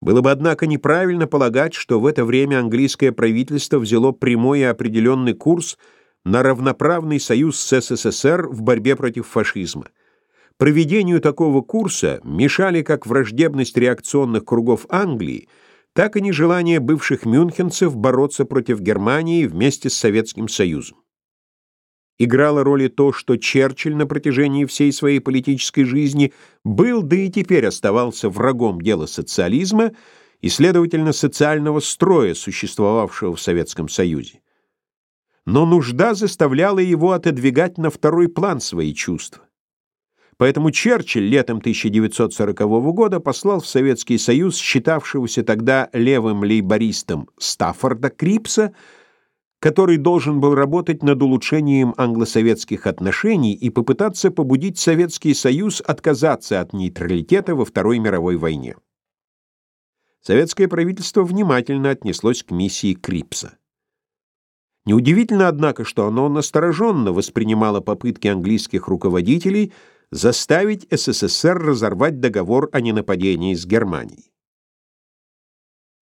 Было бы, однако, неправильно полагать, что в это время английское правительство взяло прямой и определенный курс на равноправный союз с СССР в борьбе против фашизма. Проведению такого курса мешали как враждебность реакционных кругов Англии, так и нежелание бывших мюнхенцев бороться против Германии вместе с Советским Союзом. Играло роль и то, что Черчилль на протяжении всей своей политической жизни был, да и теперь оставался врагом дела социализма и, следовательно, социального строя, существовавшего в Советском Союзе. Но нужда заставляла его отодвигать на второй план свои чувства. Поэтому Черчилль летом 1940 года послал в Советский Союз считавшегося тогда левым лейбористом Стаффорда Крипса, который должен был работать над улучшением англо-советских отношений и попытаться побудить Советский Союз отказаться от нейтралитета во Второй мировой войне. Советское правительство внимательно отнеслось к миссии Крипса. Неудивительно, однако, что оно настороженно воспринимало попытки английских руководителей заставить СССР разорвать договор о ненападении с Германией.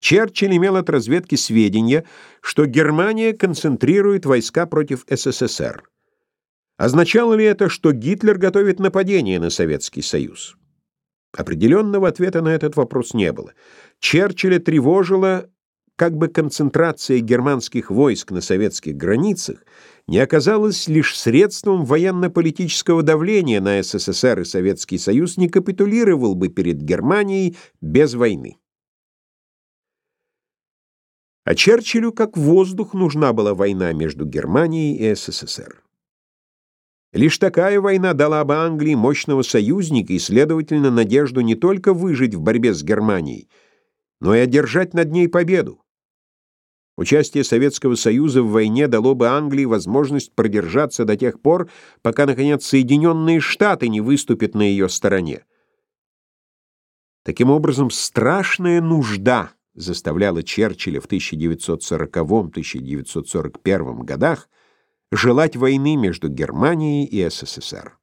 Черчилль имел от разведки сведения, что Германия концентрирует войска против СССР. Означало ли это, что Гитлер готовит нападение на Советский Союз? Определенного ответа на этот вопрос не было. Черчилля тревожило, как бы концентрация германских войск на советских границах не оказалась лишь средством военно-политического давления на СССР и Советский Союз не капитулировал бы перед Германией без войны. А Черчиллю как воздух нужна была война между Германией и СССР. Лишь такая война дала бы Англии мощного союзника и, следовательно, надежду не только выжить в борьбе с Германией, но и одержать над ней победу. Участие Советского Союза в войне дало бы Англии возможность продержаться до тех пор, пока, наконец, Соединенные Штаты не выступят на ее стороне. Таким образом, страшная нужда — заставляла Черчилля в 1940-1941 годах желать войны между Германией и СССР.